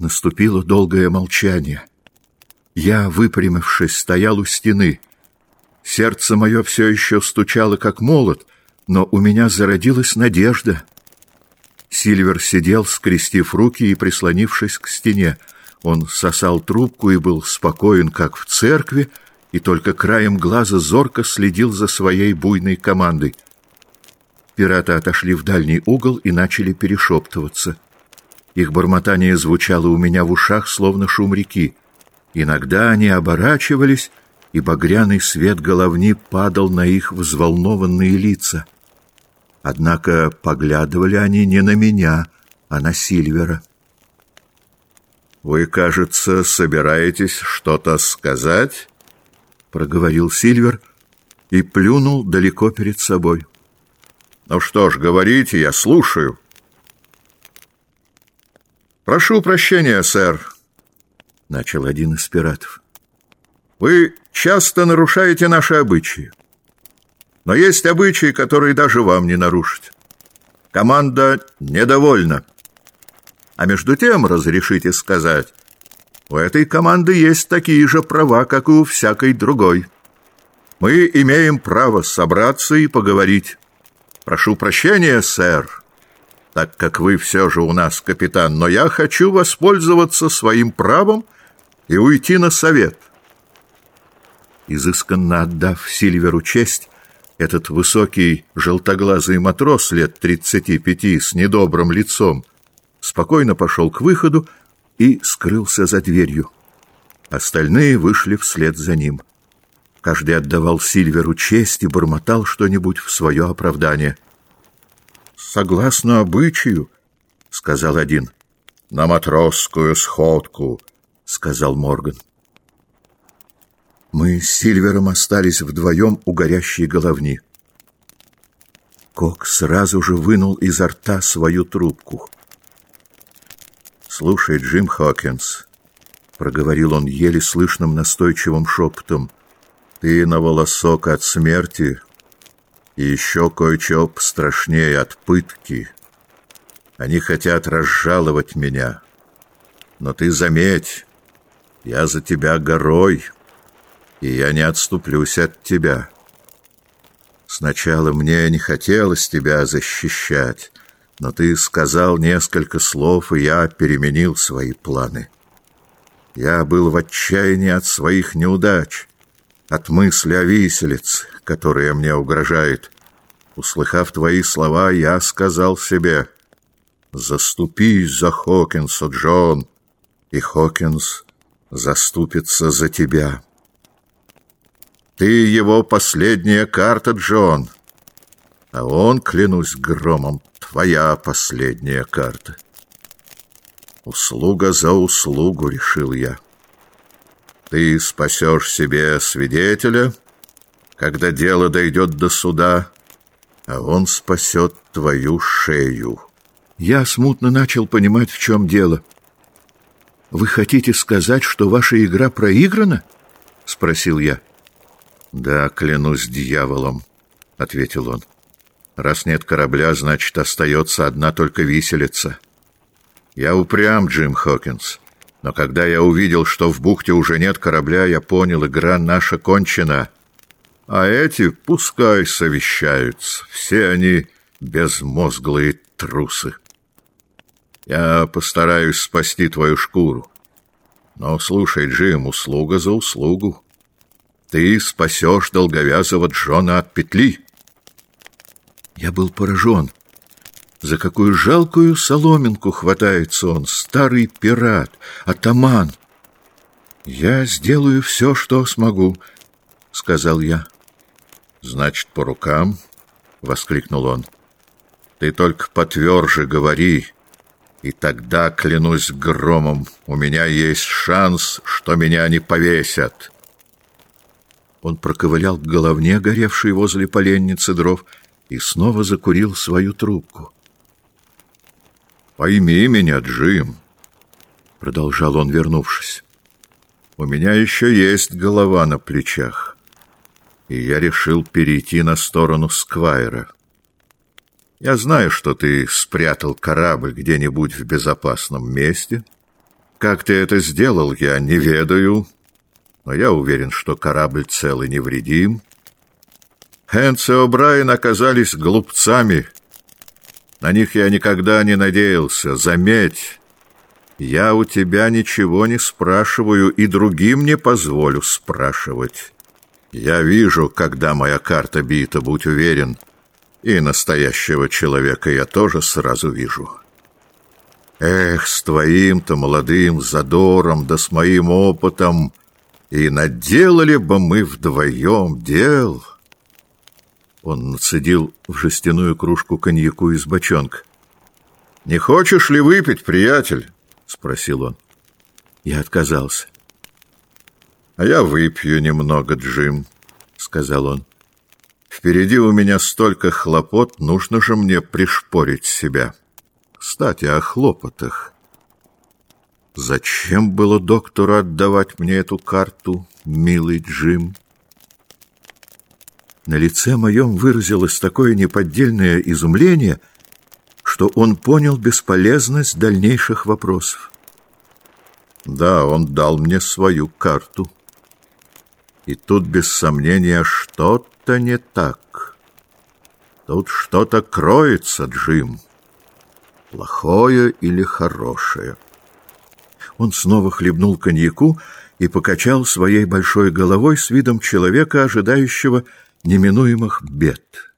Наступило долгое молчание. Я, выпрямившись, стоял у стены. Сердце мое все еще стучало, как молот, но у меня зародилась надежда. Сильвер сидел, скрестив руки и прислонившись к стене. Он сосал трубку и был спокоен, как в церкви, и только краем глаза зорко следил за своей буйной командой. Пираты отошли в дальний угол и начали перешептываться. Их бормотание звучало у меня в ушах, словно шум реки. Иногда они оборачивались, и багряный свет головни падал на их взволнованные лица. Однако поглядывали они не на меня, а на Сильвера. «Вы, кажется, собираетесь что-то сказать?» — проговорил Сильвер и плюнул далеко перед собой. «Ну что ж, говорите, я слушаю». «Прошу прощения, сэр», — начал один из пиратов. «Вы часто нарушаете наши обычаи. Но есть обычаи, которые даже вам не нарушить. Команда недовольна. А между тем, разрешите сказать, у этой команды есть такие же права, как и у всякой другой. Мы имеем право собраться и поговорить. Прошу прощения, сэр, так как вы все же у нас капитан, но я хочу воспользоваться своим правом и уйти на совет. Изысканно отдав Сильверу честь, этот высокий желтоглазый матрос лет тридцати пяти с недобрым лицом спокойно пошел к выходу и скрылся за дверью. Остальные вышли вслед за ним. Каждый отдавал Сильверу честь и бормотал что-нибудь в свое оправдание. «Согласно обычаю», — сказал один. «На матросскую сходку», — сказал Морган. Мы с Сильвером остались вдвоем у горящей головни. Кок сразу же вынул изо рта свою трубку — «Слушай, Джим Хокинс», — проговорил он еле слышным настойчивым шепотом, — «ты на волосок от смерти и еще кое-что страшнее от пытки. Они хотят разжаловать меня. Но ты заметь, я за тебя горой, и я не отступлюсь от тебя. Сначала мне не хотелось тебя защищать, но ты сказал несколько слов, и я переменил свои планы. Я был в отчаянии от своих неудач, от мысли о виселице, которая мне угрожает. Услыхав твои слова, я сказал себе, «Заступись за Хокинса, Джон, и Хокинс заступится за тебя». Ты его последняя карта, Джон, а он, клянусь громом, твоя последняя карта. Услуга за услугу, решил я. Ты спасешь себе свидетеля, когда дело дойдет до суда, а он спасет твою шею. Я смутно начал понимать, в чем дело. «Вы хотите сказать, что ваша игра проиграна?» — спросил я. «Да, клянусь дьяволом», — ответил он. Раз нет корабля, значит, остается одна только виселица. Я упрям, Джим Хокинс. Но когда я увидел, что в бухте уже нет корабля, я понял, игра наша кончена. А эти пускай совещаются. Все они безмозглые трусы. Я постараюсь спасти твою шкуру. Но слушай, Джим, услуга за услугу. Ты спасешь долговязого Джона от петли. Я был поражен. За какую жалкую соломинку хватается он, старый пират, атаман. «Я сделаю все, что смогу», — сказал я. «Значит, по рукам?» — воскликнул он. «Ты только потверже говори, и тогда, клянусь громом, у меня есть шанс, что меня не повесят». Он проковылял к головне, горевшей возле поленницы дров, — и снова закурил свою трубку. «Пойми меня, Джим», — продолжал он, вернувшись. «У меня еще есть голова на плечах, и я решил перейти на сторону Сквайра. Я знаю, что ты спрятал корабль где-нибудь в безопасном месте, Как ты это сделал, я не ведаю, но я уверен, что корабль цел и невредим. Хэнс и О'Брайен оказались глупцами. На них я никогда не надеялся. Заметь, я у тебя ничего не спрашиваю и другим не позволю спрашивать. Я вижу, когда моя карта бита, будь уверен. И настоящего человека я тоже сразу вижу. Эх, с твоим-то молодым задором, да с моим опытом, и наделали бы мы вдвоем дел. Он нацедил в жестяную кружку коньяку из бочонка. «Не хочешь ли выпить, приятель?» — спросил он. Я отказался. «А я выпью немного, Джим», — сказал он. «Впереди у меня столько хлопот, нужно же мне пришпорить себя». Кстати, о хлопотах. Зачем было доктору отдавать мне эту карту, милый Джим? На лице моем выразилось такое неподдельное изумление, что он понял бесполезность дальнейших вопросов. Да, он дал мне свою карту. И тут, без сомнения, что-то не так. Тут что-то кроется, Джим плохое или хорошее. Он снова хлебнул коньяку и покачал своей большой головой с видом человека, ожидающего неминуемых бед.